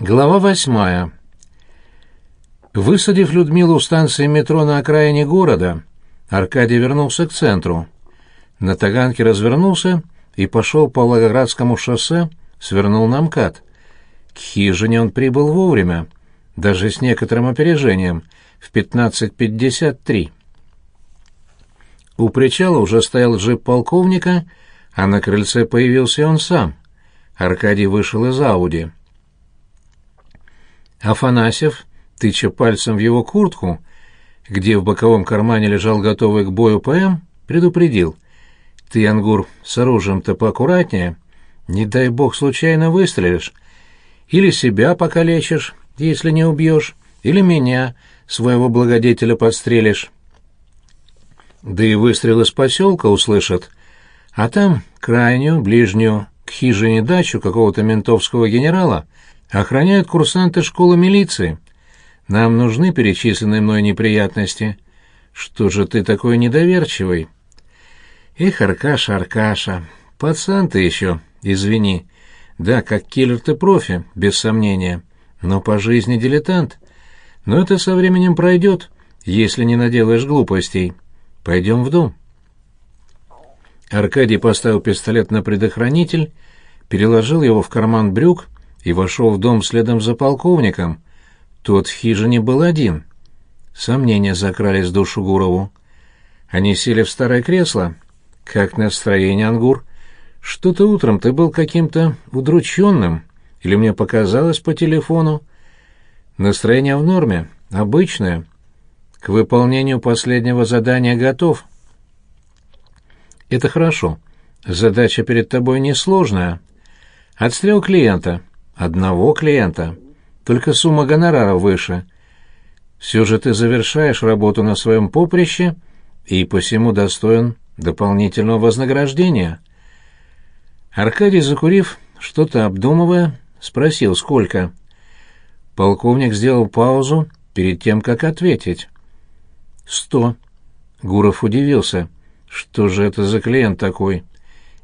Глава восьмая. Высадив Людмилу у станции метро на окраине города, Аркадий вернулся к центру. На Таганке развернулся и пошел по Волгоградскому шоссе, свернул на МКАД. К хижине он прибыл вовремя, даже с некоторым опережением, в 15.53. У причала уже стоял джип полковника, а на крыльце появился он сам. Аркадий вышел из Ауди. Афанасьев, тыча пальцем в его куртку, где в боковом кармане лежал готовый к бою ПМ, предупредил. «Ты, Ангур, с оружием-то поаккуратнее. Не дай бог случайно выстрелишь. Или себя покалечишь, если не убьешь, или меня, своего благодетеля, подстрелишь. Да и выстрел из поселка услышат. А там крайнюю, ближнюю, к хижине дачу какого-то ментовского генерала — Охраняют курсанты школы милиции. Нам нужны перечисленные мной неприятности. Что же ты такой недоверчивый? Эх, Аркаша, Аркаша, пацан ты еще, извини. Да, как киллер ты профи, без сомнения, но по жизни дилетант. Но это со временем пройдет, если не наделаешь глупостей. Пойдем в дом. Аркадий поставил пистолет на предохранитель, переложил его в карман брюк и вошел в дом следом за полковником. Тот в хижине был один. Сомнения закрались в душу Гурову. Они сели в старое кресло. «Как настроение, Ангур? Что-то утром ты был каким-то удрученным. Или мне показалось по телефону?» «Настроение в норме, обычное. К выполнению последнего задания готов». «Это хорошо. Задача перед тобой несложная. Отстрел клиента. Одного клиента. Только сумма гонорара выше. Все же ты завершаешь работу на своем поприще и посему достоин дополнительного вознаграждения. Аркадий, закурив, что-то обдумывая, спросил, сколько. Полковник сделал паузу перед тем, как ответить. «Сто». Гуров удивился. «Что же это за клиент такой?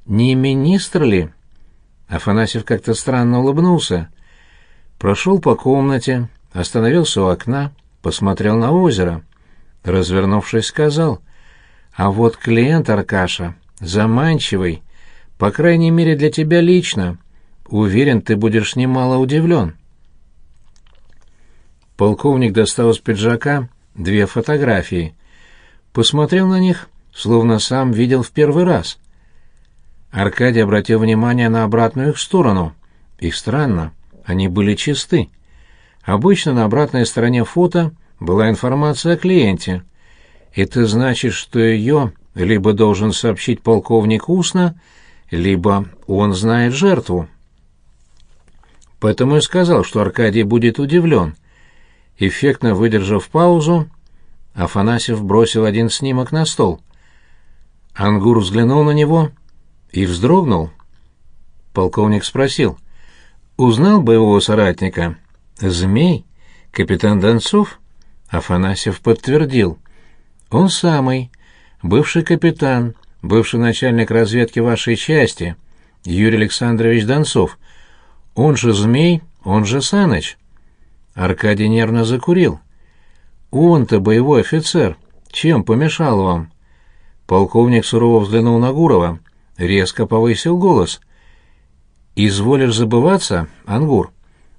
Не министр ли?» Афанасьев как-то странно улыбнулся. Прошел по комнате, остановился у окна, посмотрел на озеро. Развернувшись, сказал, «А вот клиент, Аркаша, заманчивый, по крайней мере для тебя лично. Уверен, ты будешь немало удивлен». Полковник достал из пиджака две фотографии. Посмотрел на них, словно сам видел в первый раз. Аркадий обратил внимание на обратную их сторону. Их странно, они были чисты. Обычно на обратной стороне фото была информация о клиенте. Это значит, что ее либо должен сообщить полковник устно, либо он знает жертву. Поэтому и сказал, что Аркадий будет удивлен. Эффектно выдержав паузу, Афанасьев бросил один снимок на стол. Ангур взглянул на него — и вздрогнул. Полковник спросил. «Узнал боевого соратника?» «Змей? Капитан Донцов?» Афанасьев подтвердил. «Он самый. Бывший капитан, бывший начальник разведки вашей части, Юрий Александрович Донцов. Он же Змей, он же Саныч». Аркадий нервно закурил. «Он-то боевой офицер. Чем помешал вам?» Полковник сурово взглянул на Гурова резко повысил голос. «Изволишь забываться, Ангур?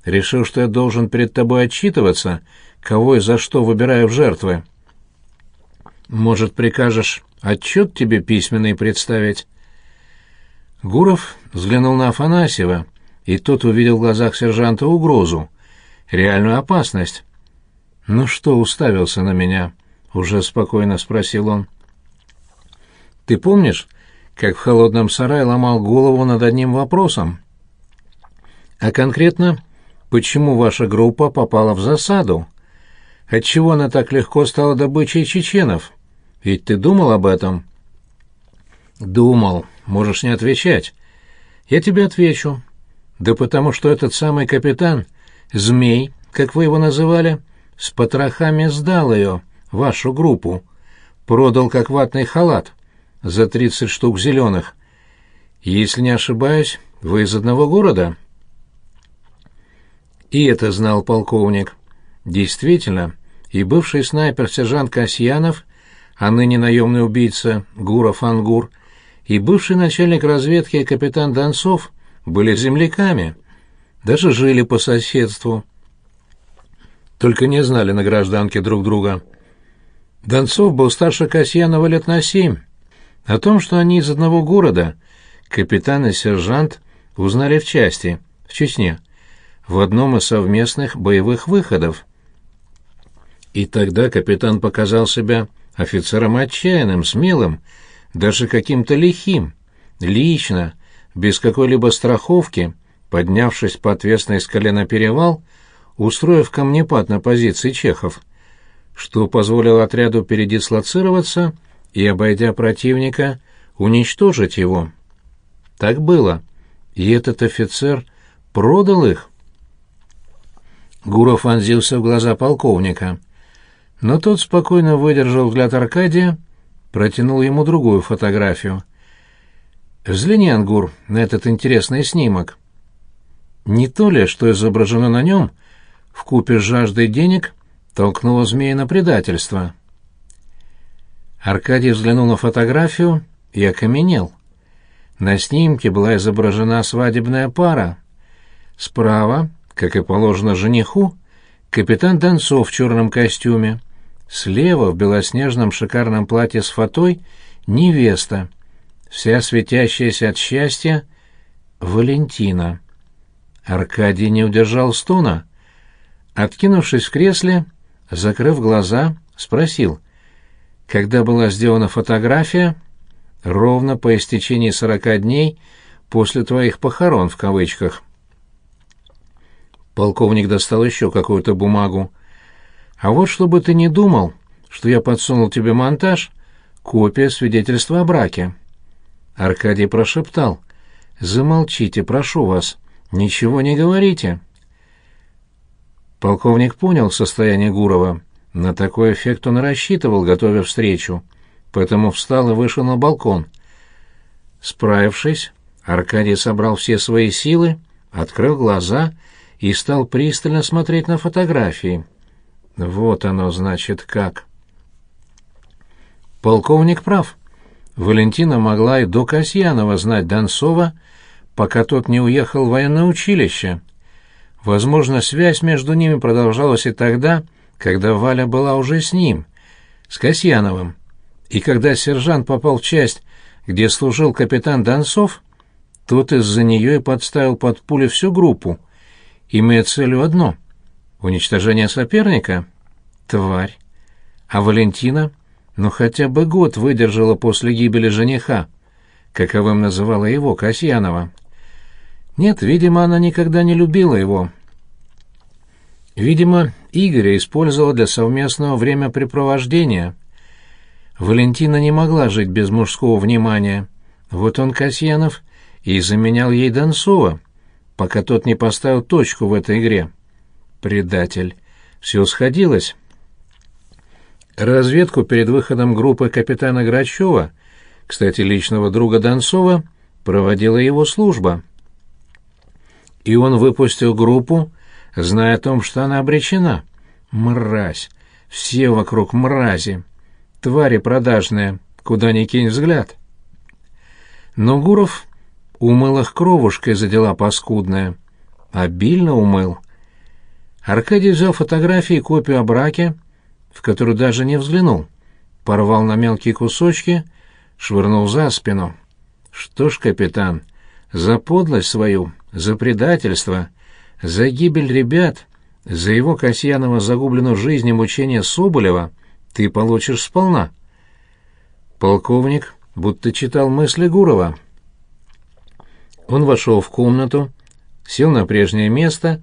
Решил, что я должен перед тобой отчитываться, кого и за что выбираю в жертвы. Может, прикажешь отчет тебе письменный представить?» Гуров взглянул на Афанасьева, и тот увидел в глазах сержанта угрозу, реальную опасность. «Ну что уставился на меня?» — уже спокойно спросил он. «Ты помнишь, как в холодном сарае ломал голову над одним вопросом. А конкретно, почему ваша группа попала в засаду? Отчего она так легко стала добычей чеченов? Ведь ты думал об этом? Думал. Можешь не отвечать. Я тебе отвечу. Да потому что этот самый капитан, змей, как вы его называли, с потрохами сдал ее, вашу группу, продал как ватный халат за тридцать штук зеленых. Если не ошибаюсь, вы из одного города?» И это знал полковник. Действительно, и бывший снайпер сержант Касьянов, а ныне наемный убийца Гуров Ангур, и бывший начальник разведки капитан Донцов были земляками, даже жили по соседству. Только не знали на гражданке друг друга. Донцов был старше Касьянова лет на семь. О том, что они из одного города, капитан и сержант узнали в части, в Чечне, в одном из совместных боевых выходов. И тогда капитан показал себя офицером отчаянным, смелым, даже каким-то лихим, лично, без какой-либо страховки, поднявшись по отвесной скале на перевал, устроив камнепад на позиции чехов, что позволило отряду передислоцироваться и, обойдя противника, уничтожить его. Так было, и этот офицер продал их. Гуров вонзился в глаза полковника, но тот спокойно выдержал взгляд Аркадия, протянул ему другую фотографию. «Взгляни, Ангур, на этот интересный снимок. Не то ли, что изображено на нем, в купе с жаждой денег толкнуло змея на предательство?» Аркадий взглянул на фотографию и окаменел. На снимке была изображена свадебная пара. Справа, как и положено жениху, капитан Донцов в черном костюме. Слева, в белоснежном шикарном платье с фатой, невеста, вся светящаяся от счастья, Валентина. Аркадий не удержал стона. Откинувшись в кресле, закрыв глаза, спросил, когда была сделана фотография, ровно по истечении сорока дней после твоих похорон в кавычках. Полковник достал еще какую-то бумагу. А вот чтобы ты не думал, что я подсунул тебе монтаж, копия свидетельства о браке. Аркадий прошептал. «Замолчите, прошу вас, ничего не говорите». Полковник понял состояние Гурова. На такой эффект он рассчитывал, готовя встречу, поэтому встал и вышел на балкон. Справившись, Аркадий собрал все свои силы, открыл глаза и стал пристально смотреть на фотографии. Вот оно, значит, как. Полковник прав. Валентина могла и до Касьянова знать Донцова, пока тот не уехал в военное училище. Возможно, связь между ними продолжалась и тогда, когда Валя была уже с ним, с Касьяновым. И когда сержант попал в часть, где служил капитан Донцов, тот из-за нее и подставил под пули всю группу, имея целью одно — уничтожение соперника. Тварь. А Валентина, ну хотя бы год выдержала после гибели жениха, каковым называла его Касьянова. Нет, видимо, она никогда не любила его. Видимо, Игоря использовала для совместного времяпрепровождения. Валентина не могла жить без мужского внимания. Вот он, Касьянов, и заменял ей Донцова пока тот не поставил точку в этой игре. Предатель. Все сходилось. Разведку перед выходом группы капитана Грачева, кстати, личного друга Донцова, проводила его служба. И он выпустил группу, зная о том, что она обречена. Мразь. Все вокруг мрази. Твари продажные, куда ни кинь взгляд. Но Гуров Умыл их кровушкой за дела паскудные. Обильно умыл. Аркадий взял фотографии и копию о браке, в которую даже не взглянул. Порвал на мелкие кусочки, швырнул за спину. Что ж, капитан, за подлость свою, за предательство, за гибель ребят, за его Касьянова загубленную жизнь и мучение Соболева ты получишь сполна. Полковник будто читал мысли Гурова. Он вошел в комнату, сел на прежнее место,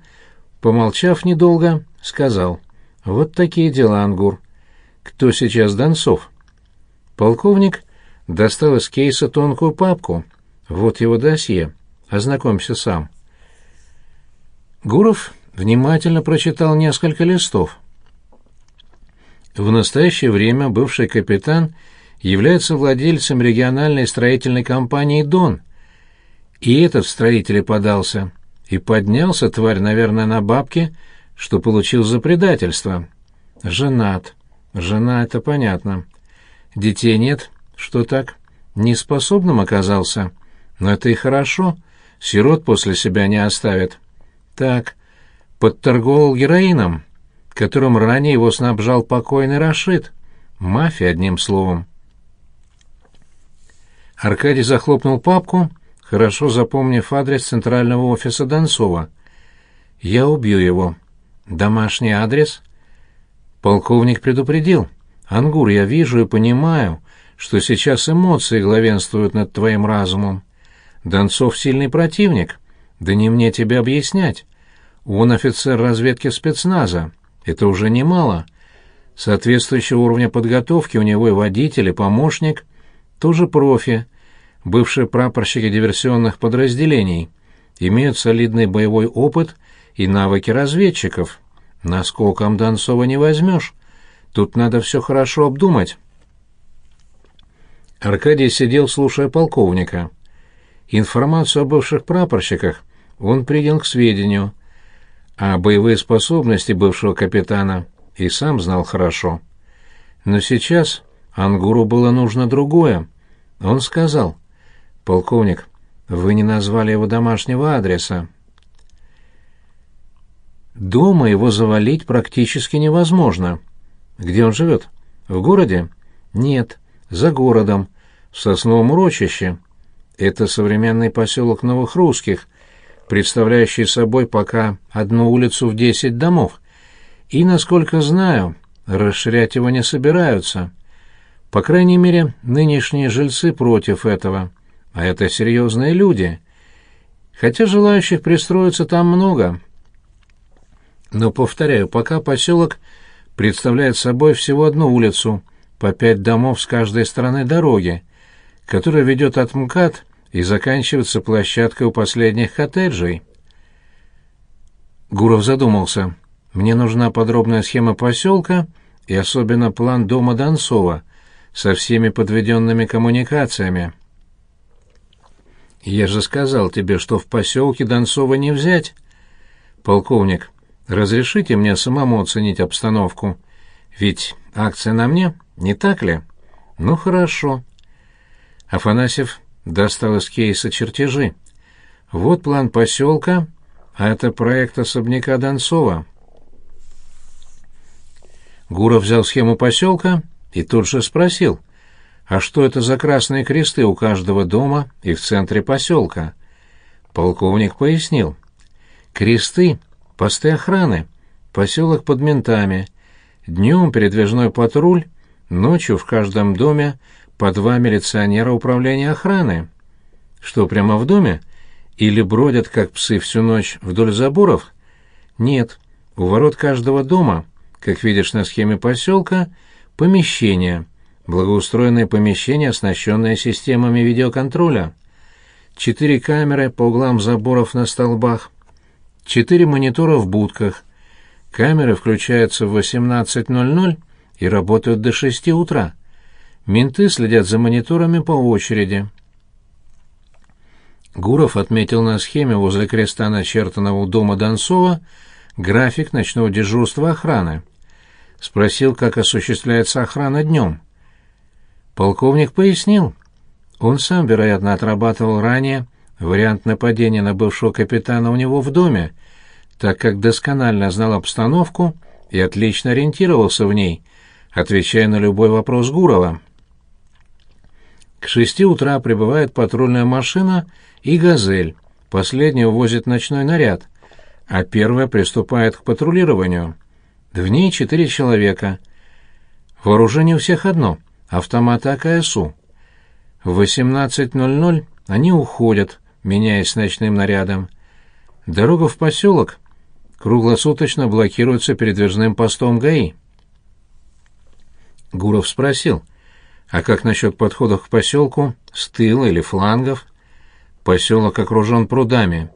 помолчав недолго, сказал, «Вот такие дела, Ангур. Кто сейчас Донцов?» Полковник достал из кейса тонкую папку. Вот его досье. Ознакомься сам. Гуров внимательно прочитал несколько листов. В настоящее время бывший капитан является владельцем региональной строительной компании «Дон», и этот в строители подался, И поднялся, тварь, наверное, на бабки, что получил за предательство. Женат. Жена — это понятно. Детей нет? Что так? Неспособным оказался? Но это и хорошо. Сирот после себя не оставит. Так, подторговал героином, которым ранее его снабжал покойный Рашид. Мафия, одним словом. Аркадий захлопнул папку, хорошо запомнив адрес центрального офиса Донцова. «Я убью его. Домашний адрес?» Полковник предупредил. «Ангур, я вижу и понимаю, что сейчас эмоции главенствуют над твоим разумом. Донцов сильный противник. Да не мне тебе объяснять. Он офицер разведки спецназа. Это уже немало. Соответствующего уровня подготовки у него и водитель, и помощник. Тоже профи. Бывшие прапорщики диверсионных подразделений. Имеют солидный боевой опыт и навыки разведчиков. Наскоком Донцова не возьмешь. Тут надо все хорошо обдумать. Аркадий сидел, слушая полковника. Информацию о бывших прапорщиках он принял к сведению, а боевые способности бывшего капитана и сам знал хорошо. Но сейчас Ангуру было нужно другое. Он сказал, «Полковник, вы не назвали его домашнего адреса». Дома его завалить практически невозможно. Где он живет? В городе? Нет, за городом, в Сосновом урочище. Это современный поселок Новых Русских, представляющий собой пока одну улицу в десять домов. И, насколько знаю, расширять его не собираются. По крайней мере, нынешние жильцы против этого. А это серьезные люди. Хотя желающих пристроиться там много. Но, повторяю, пока поселок представляет собой всего одну улицу, по пять домов с каждой стороны дороги, которая ведет от МКАД и заканчивается площадкой у последних коттеджей. Гуров задумался. «Мне нужна подробная схема поселка и особенно план дома Донцова со всеми подведенными коммуникациями». «Я же сказал тебе, что в поселке Донцова не взять». «Полковник, разрешите мне самому оценить обстановку? Ведь акция на мне, не так ли?» «Ну, хорошо». Афанасьев достал из кейса чертежи. Вот план поселка, а это проект особняка Донцова. Гуров взял схему поселка и тут же спросил, а что это за красные кресты у каждого дома и в центре поселка? Полковник пояснил. Кресты — посты охраны, поселок под ментами. Днем передвижной патруль, ночью в каждом доме по два милиционера управления охраны. Что, прямо в доме? Или бродят, как псы, всю ночь вдоль заборов? Нет, у ворот каждого дома, как видишь на схеме поселка, помещение, благоустроенное помещение, оснащенное системами видеоконтроля. Четыре камеры по углам заборов на столбах, четыре монитора в будках. Камеры включаются в 18.00 и работают до 6 утра. Менты следят за мониторами по очереди. Гуров отметил на схеме возле креста начертанного дома Донцова график ночного дежурства охраны. Спросил, как осуществляется охрана днем. Полковник пояснил. Он сам, вероятно, отрабатывал ранее вариант нападения на бывшего капитана у него в доме, так как досконально знал обстановку и отлично ориентировался в ней, отвечая на любой вопрос Гурова. К шести утра прибывает патрульная машина и «Газель». Последняя увозит ночной наряд, а первая приступает к патрулированию. В ней четыре человека. Вооружение у всех одно — автоматы АКСУ. В 18.00 они уходят, меняясь ночным нарядом. Дорога в поселок круглосуточно блокируется передвижным постом ГАИ. Гуров спросил — а как насчет подходов к поселку с тыла или флангов? Поселок окружен прудами.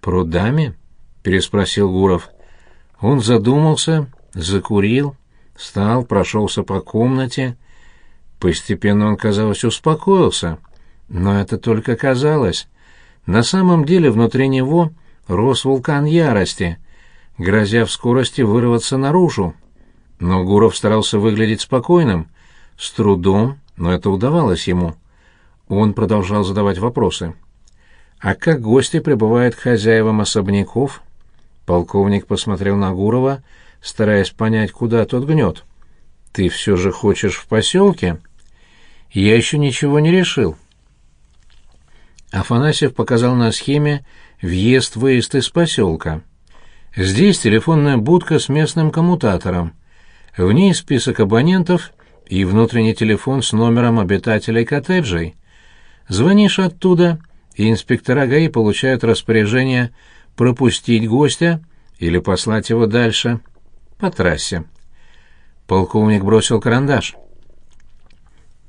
Прудами? переспросил Гуров. Он задумался, закурил, встал, прошелся по комнате. Постепенно он, казалось, успокоился. Но это только казалось. На самом деле внутри него рос вулкан ярости, грозя в скорости вырваться наружу. Но Гуров старался выглядеть спокойным, с трудом, но это удавалось ему. Он продолжал задавать вопросы. «А как гости прибывают к хозяевам особняков?» Полковник посмотрел на Гурова, стараясь понять, куда тот гнет. «Ты все же хочешь в поселке?» «Я еще ничего не решил». Афанасьев показал на схеме въезд-выезд из поселка. Здесь телефонная будка с местным коммутатором. В ней список абонентов и внутренний телефон с номером обитателей коттеджей. Звонишь оттуда, и инспектора ГАИ получают распоряжение пропустить гостя или послать его дальше по трассе. Полковник бросил карандаш.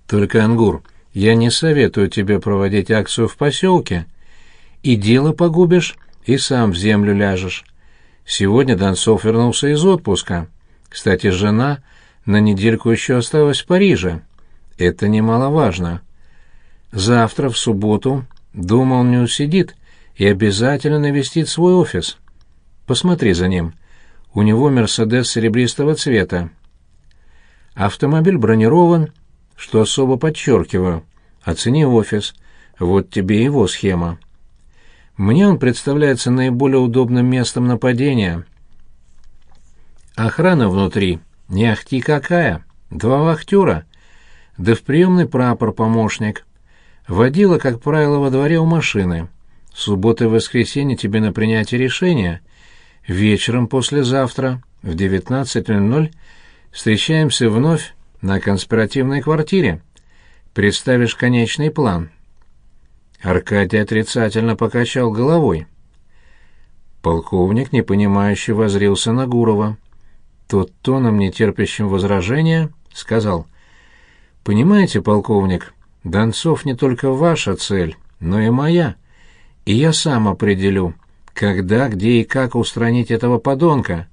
«Только, Ангур, я не советую тебе проводить акцию в поселке. И дело погубишь, и сам в землю ляжешь. Сегодня Донцов вернулся из отпуска. Кстати, жена на недельку еще осталась в Париже. Это немаловажно. Завтра, в субботу, дома он не усидит и обязательно навестит свой офис. Посмотри за ним. У него «Мерседес» серебристого цвета. Автомобиль бронирован, что особо подчеркиваю. Оцени офис. Вот тебе его схема. Мне он представляется наиболее удобным местом нападения. Охрана внутри не ахти какая. Два вахтера. Да в приемный прапор помощник. Водила, как правило, во дворе у машины. Суббота и воскресенье тебе на принятие решения. Вечером послезавтра в 19.00 встречаемся вновь на конспиративной квартире. Представишь конечный план». Аркадий отрицательно покачал головой. Полковник, непонимающе, возрился на Гурова. Тот тоном, нетерпящим возражения, сказал, «Понимаете, полковник, Донцов не только ваша цель, но и моя, и я сам определю, когда, где и как устранить этого подонка,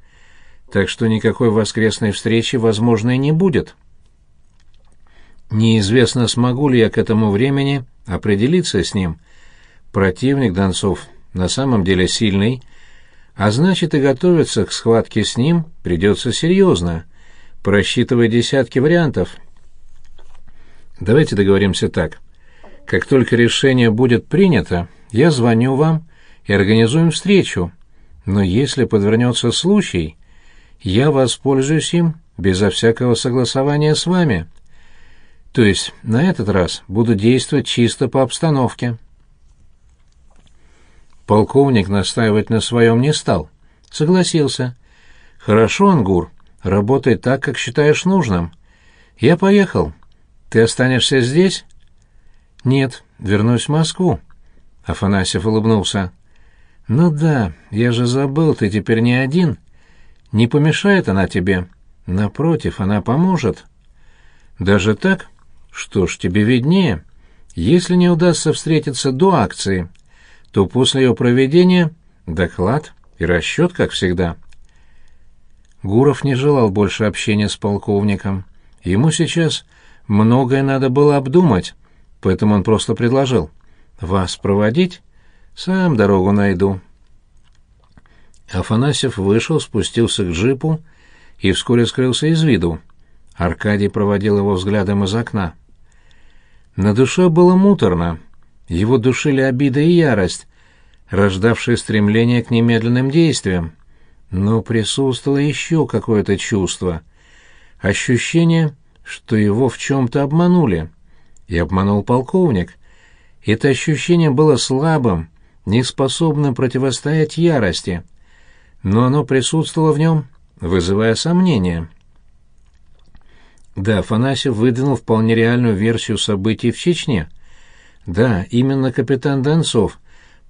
так что никакой воскресной встречи возможной не будет». Неизвестно, смогу ли я к этому времени определиться с ним. Противник Донцов на самом деле сильный, а значит и готовиться к схватке с ним придется серьезно, просчитывая десятки вариантов. Давайте договоримся так. Как только решение будет принято, я звоню вам и организуем встречу. Но если подвернется случай, я воспользуюсь им безо всякого согласования с вами. То есть на этот раз буду действовать чисто по обстановке. Полковник настаивать на своем не стал. Согласился. Хорошо, Ангур, работай так, как считаешь нужным. Я поехал. Ты останешься здесь? Нет, вернусь в Москву. Афанасьев улыбнулся. Ну да, я же забыл, ты теперь не один. Не помешает она тебе. Напротив, она поможет. Даже так? Что ж, тебе виднее. Если не удастся встретиться до акции, то после ее проведения доклад и расчет, как всегда. Гуров не желал больше общения с полковником. Ему сейчас многое надо было обдумать, поэтому он просто предложил. «Вас проводить? Сам дорогу найду». Афанасьев вышел, спустился к джипу и вскоре скрылся из виду. Аркадий проводил его взглядом из окна. На душе было муторно. Его душили обида и ярость, рождавшие стремление к немедленным действиям. Но присутствовало еще какое-то чувство. Ощущение, что его в чем-то обманули. И обманул полковник. Это ощущение было слабым, неспособным противостоять ярости. Но оно присутствовало в нем, вызывая сомнения. Да, Афанасьев выдвинул вполне реальную версию событий в Чечне. Да, именно капитан Донцов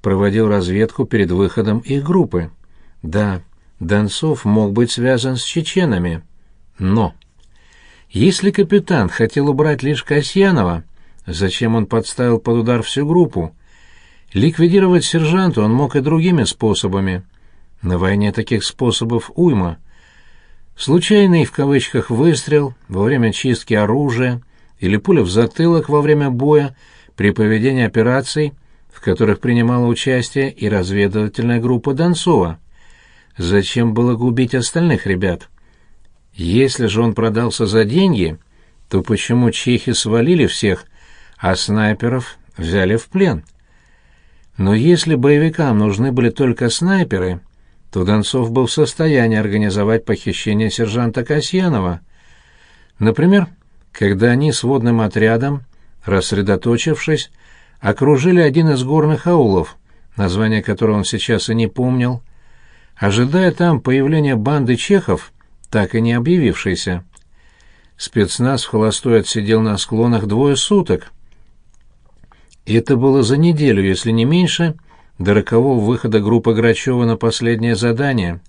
проводил разведку перед выходом их группы. Да, Донцов мог быть связан с чеченами. Но... Если капитан хотел убрать лишь Касьянова, зачем он подставил под удар всю группу? Ликвидировать сержанта он мог и другими способами. На войне таких способов уйма — Случайный в кавычках выстрел во время чистки оружия или пуля в затылок во время боя при проведении операций в которых принимала участие и разведывательная группа Донцова. Зачем было губить остальных ребят? Если же он продался за деньги, то почему чехи свалили всех, а снайперов взяли в плен? Но если боевикам нужны были только снайперы, то Донцов был в состоянии организовать похищение сержанта Касьянова. Например, когда они с водным отрядом, рассредоточившись, окружили один из горных аулов, название которого он сейчас и не помнил, ожидая там появления банды чехов, так и не объявившейся. Спецназ в холостой отсидел на склонах двое суток. И это было за неделю, если не меньше, до рокового выхода группы Грачева на последнее задание.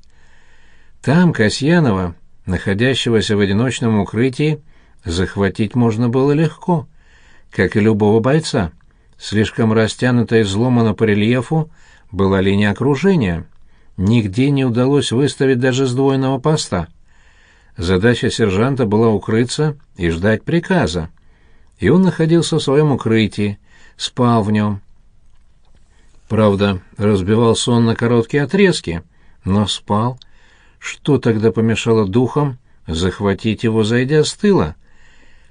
Там Касьянова, находящегося в одиночном укрытии, захватить можно было легко, как и любого бойца. Слишком растянута и взломана по рельефу была линия окружения. Нигде не удалось выставить даже сдвоенного поста. Задача сержанта была укрыться и ждать приказа. И он находился в своем укрытии, спал в нем. Правда, разбивал сон на короткие отрезки, но спал. Что тогда помешало духам захватить его, зайдя с тыла?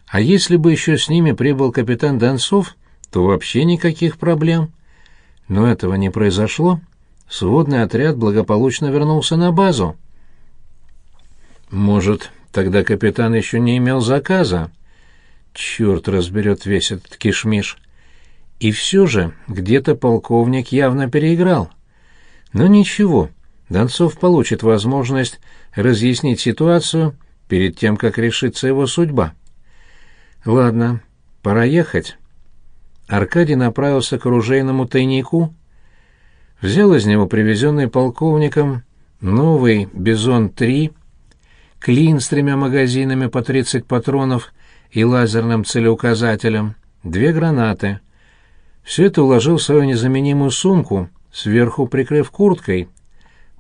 А если бы еще с ними прибыл капитан Донцов, то вообще никаких проблем. Но этого не произошло. Сводный отряд благополучно вернулся на базу. Может, тогда капитан еще не имел заказа? Черт разберет весь этот кишмиш. И все же где-то полковник явно переиграл. Но ничего, Донцов получит возможность разъяснить ситуацию перед тем, как решится его судьба. Ладно, пора ехать. Аркадий направился к оружейному тайнику, взял из него привезенный полковником новый «Бизон-3», клин с тремя магазинами по 30 патронов и лазерным целеуказателем, две гранаты. Все это уложил в свою незаменимую сумку, сверху прикрыв курткой.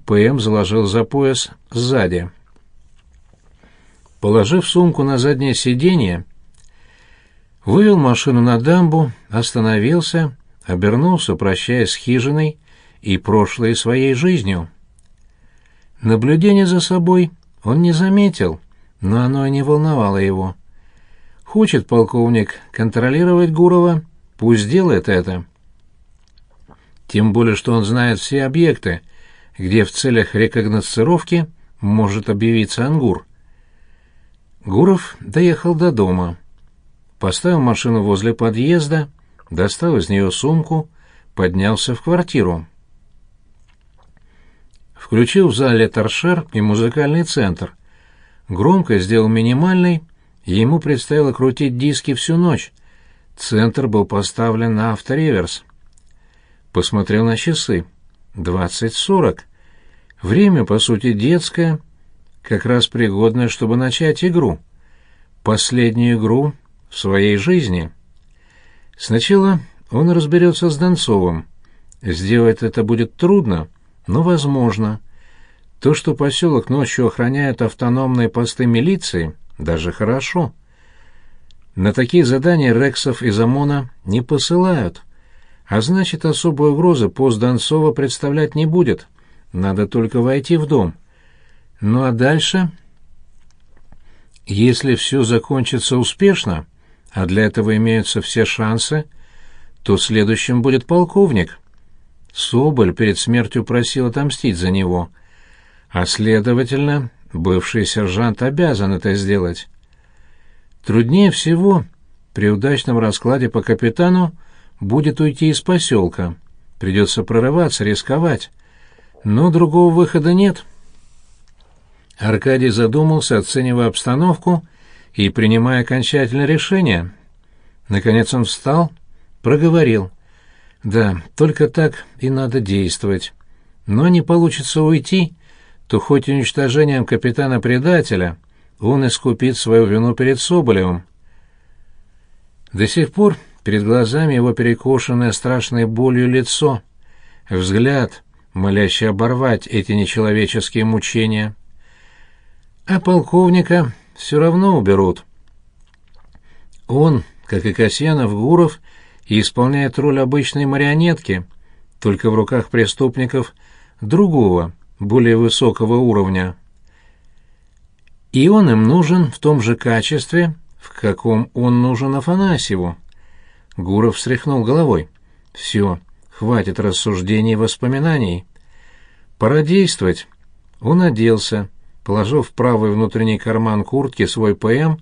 ПМ заложил за пояс сзади. Положив сумку на заднее сиденье, вывел машину на дамбу, остановился, обернулся, прощаясь с хижиной и прошлой своей жизнью. Наблюдение за собой он не заметил, но оно и не волновало его. Хочет полковник контролировать Гурова, пусть делает это. Тем более, что он знает все объекты, где в целях рекогносцировки может объявиться Ангур. Гуров доехал до дома поставил машину возле подъезда, достал из нее сумку, поднялся в квартиру. Включил в зале торшер и музыкальный центр. Громкость сделал минимальной, и ему предстояло крутить диски всю ночь. Центр был поставлен на автореверс. Посмотрел на часы. Двадцать сорок. Время, по сути, детское, как раз пригодное, чтобы начать игру. Последнюю игру в своей жизни. Сначала он разберется с Донцовым. Сделать это будет трудно, но возможно. То, что поселок ночью охраняют автономные посты милиции, даже хорошо. На такие задания Рексов из ОМОНа не посылают, а значит, особой угрозы пост Донцова представлять не будет. Надо только войти в дом. Ну а дальше... Если все закончится успешно, а для этого имеются все шансы, то следующим будет полковник. Соболь перед смертью просил отомстить за него, а, следовательно, бывший сержант обязан это сделать. Труднее всего при удачном раскладе по капитану будет уйти из поселка. Придется прорываться, рисковать. Но другого выхода нет. Аркадий задумался, оценивая обстановку, и принимая окончательное решение. Наконец он встал, проговорил. «Да, только так и надо действовать. Но не получится уйти, то хоть уничтожением капитана-предателя он искупит свою вину перед Соболевым». До сих пор перед глазами его перекошенное страшной болью лицо, взгляд, молящий оборвать эти нечеловеческие мучения. А полковника все равно уберут. Он, как и Касьянов Гуров, исполняет роль обычной марионетки, только в руках преступников другого, более высокого уровня. И он им нужен в том же качестве, в каком он нужен Афанасьеву. Гуров встряхнул головой. «Все, хватит рассуждений и воспоминаний. Пора действовать». Он оделся, положив в правый внутренний карман куртки свой ПМ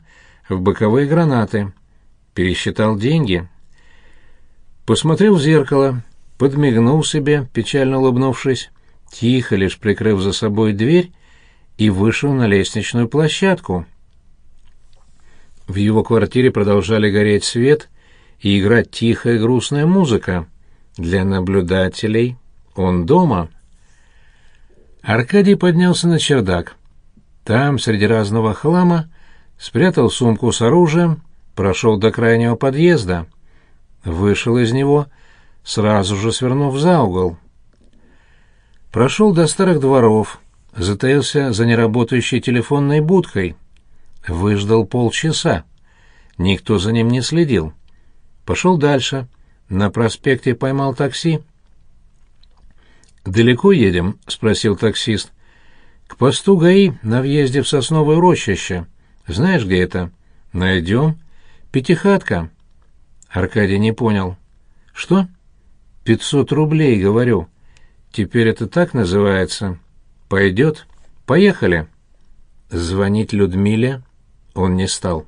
в боковые гранаты. Пересчитал деньги. Посмотрел в зеркало, подмигнул себе, печально улыбнувшись, тихо лишь прикрыв за собой дверь, и вышел на лестничную площадку. В его квартире продолжали гореть свет и играть тихая грустная музыка. Для наблюдателей он дома. Аркадий поднялся на чердак. Там, среди разного хлама, спрятал сумку с оружием, прошел до крайнего подъезда. Вышел из него, сразу же свернув за угол. Прошел до старых дворов, затаился за неработающей телефонной будкой. Выждал полчаса. Никто за ним не следил. Пошел дальше. На проспекте поймал такси. «Далеко едем?» — спросил таксист. «К посту ГАИ на въезде в Сосновое рощище. Знаешь, где это?» «Найдем. Пятихатка». Аркадий не понял. «Что?» «Пятьсот рублей, говорю. Теперь это так называется?» «Пойдет? Поехали!» Звонить Людмиле он не стал.